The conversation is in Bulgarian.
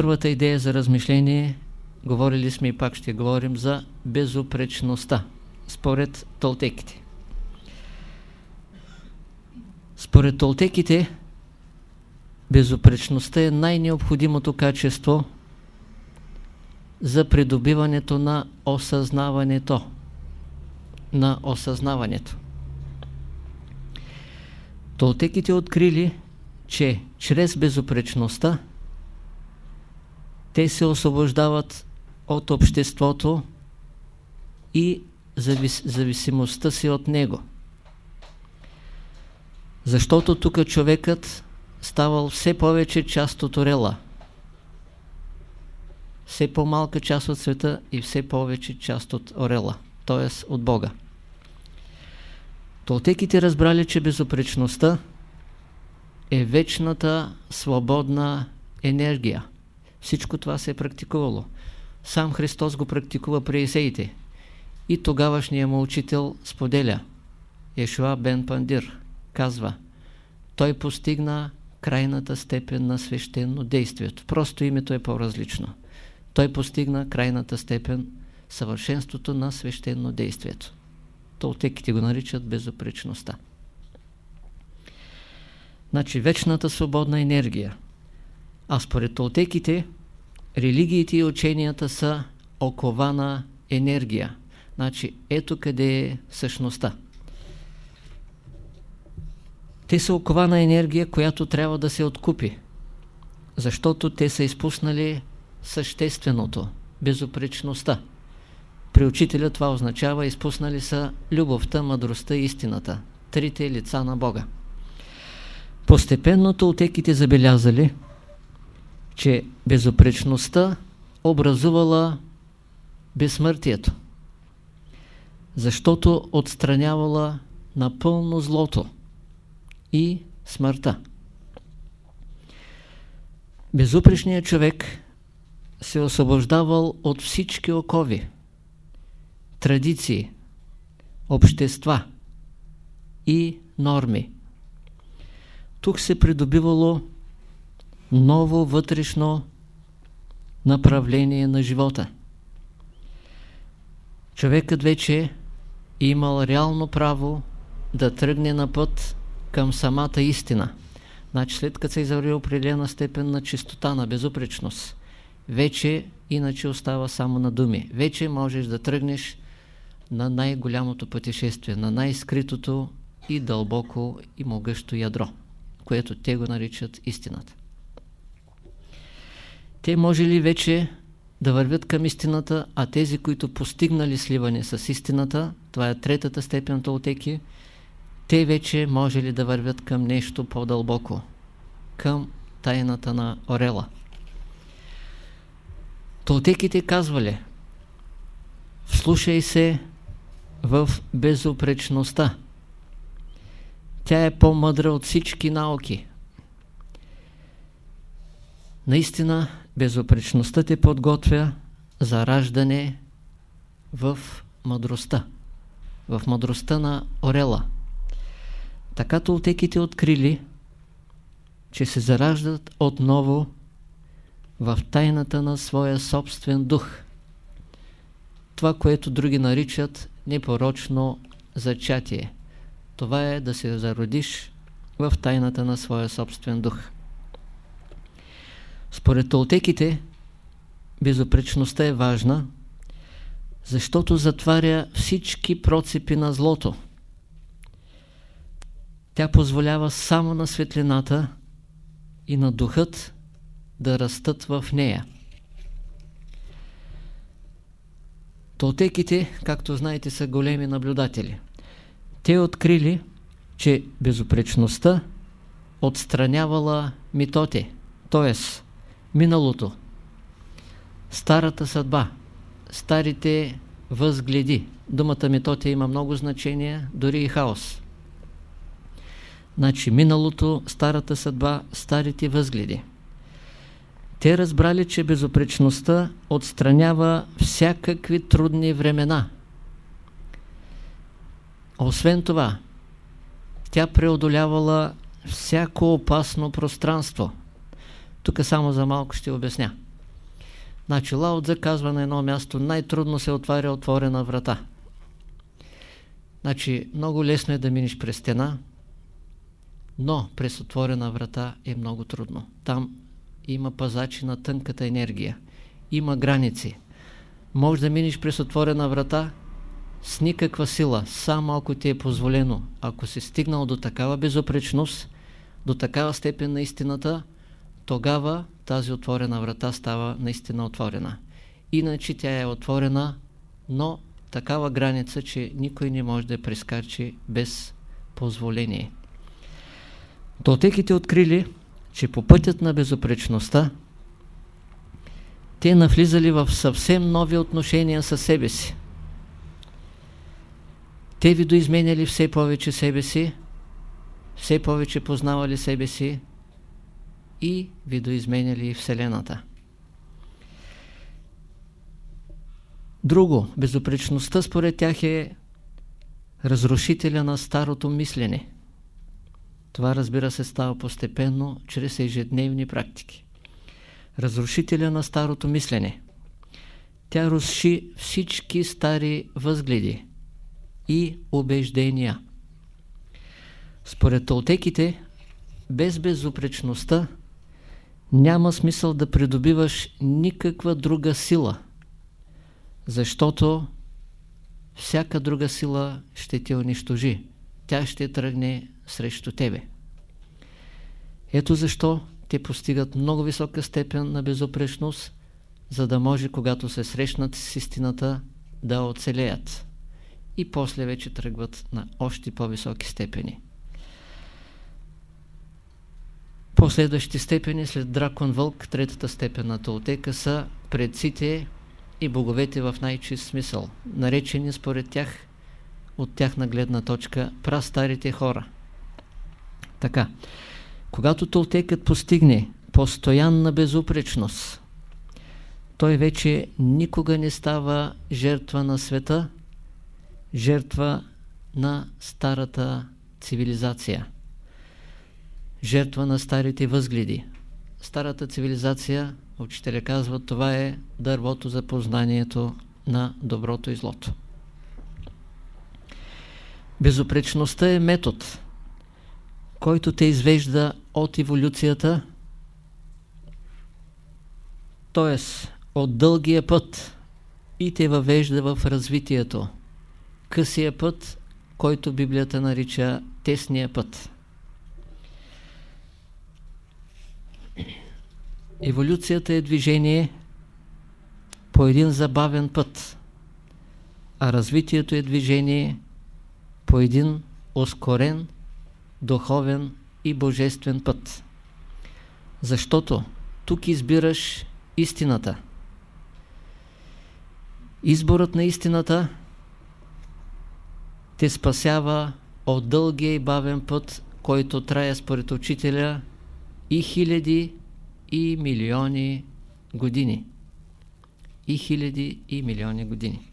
първата идея за размишление, говорили сме и пак ще говорим за безупречността, според толтеките. Според толтеките, безупречността е най-необходимото качество за придобиването на осъзнаването. На осъзнаването. Толтеките открили, че чрез безупречността те се освобождават от обществото и завис, зависимостта си от него. Защото тук човекът ставал все повече част от орела. Все по-малка част от света и все повече част от орела, т.е. от Бога. Толтеките разбрали, че безопречността е вечната свободна енергия. Всичко това се е практикувало. Сам Христос го практикува при Есеите. И тогавашният му учител споделя. Ешуа Бен Пандир казва Той постигна крайната степен на свещено действието. Просто името е по-различно. Той постигна крайната степен съвършенството на свещено действието. Толтеките го наричат безопречността. Значи вечната свободна енергия. А според толтеките, религиите и ученията са окована енергия. Значи, ето къде е същността. Те са окована енергия, която трябва да се откупи. Защото те са изпуснали същественото, безопречността. При учителя това означава изпуснали са любовта, мъдростта и истината. Трите лица на Бога. Постепенно толтеките забелязали, че безопречността образувала безсмъртието, защото отстранявала напълно злото и смъртта. Безупречният човек се освобождавал от всички окови, традиции, общества и норми. Тук се придобивало ново вътрешно направление на живота. Човекът вече имал реално право да тръгне на път към самата истина. Значи след като се извърви определена степен на чистота, на безупречност, вече иначе остава само на думи. Вече можеш да тръгнеш на най-голямото пътешествие, на най-скритото и дълбоко и могъщо ядро, което те го наричат истината. Те може ли вече да вървят към истината, а тези, които постигнали сливане с истината, това е третата степен толтеки, те вече може ли да вървят към нещо по-дълбоко, към тайната на Орела. Толтеките казвали, вслушай се в безупречността. Тя е по-мъдра от всички науки. Наистина, безопречността те подготвя за раждане в мъдростта. В мъдростта на Орела. Така толтеките открили, че се зараждат отново в тайната на своя собствен дух. Това, което други наричат непорочно зачатие. Това е да се зародиш в тайната на своя собствен дух. Според толтеките, безопречността е важна, защото затваря всички процепи на злото. Тя позволява само на светлината и на духът да растат в нея. Толтеките, както знаете, са големи наблюдатели. Те открили, че безопречността отстранявала митоте, т.е. миналото, старата съдба, старите възгледи. Думата митоте има много значения, дори и хаос. Значи миналото, старата съдба, старите възгледи. Те разбрали, че безопречността отстранява всякакви трудни времена. Освен това, тя преодолявала всяко опасно пространство. Тук само за малко ще обясня. Значи Лао Цзъ казва на едно място, най-трудно се отваря отворена врата. Значи много лесно е да минеш през стена, но през отворена врата е много трудно. Там има пазачи на тънката енергия. Има граници. Може да минеш през отворена врата с никаква сила, само ако ти е позволено. Ако си стигнал до такава безопречност, до такава степен на истината, тогава тази отворена врата става наистина отворена. Иначе тя е отворена, но такава граница, че никой не може да я прескачи без позволение. Толтеките открили, че по пътят на безопречността те навлизали в съвсем нови отношения със себе си. Те видоизменяли все повече себе си, все повече познавали себе си и видоизменяли Вселената. Друго, безопречността според тях е разрушителя на старото мислене. Това разбира се става постепенно, чрез ежедневни практики. Разрушителя на старото мислене. Тя руши всички стари възгледи и убеждения. Според толтеките, без безопречността няма смисъл да придобиваш никаква друга сила, защото всяка друга сила ще те унищожи. Тя ще тръгне срещу тебе. Ето защо те постигат много висока степен на безопречност, за да може, когато се срещнат с истината, да оцелеят. И после вече тръгват на още по-високи степени. Последващи степени след дракон вълк, третата степен на Толтека са предците и боговете в най-чист смисъл, наречени според тях от тяхна гледна точка прастарите хора. Така, когато Толтекът постигне постоянна безупречност, той вече никога не става жертва на света, жертва на старата цивилизация жертва на старите възгледи. Старата цивилизация, учителя казва, това е дървото за познанието на доброто и злото. Безопречността е метод, който те извежда от еволюцията, т.е. от дългия път и те въвежда в развитието. Късия път, който Библията нарича тесния път. Еволюцията е движение по един забавен път, а развитието е движение по един ускорен, духовен и божествен път. Защото тук избираш истината. Изборът на истината те спасява от дългия и бавен път, който трая според учителя и хиляди и милиони години. И хиляди и милиони години.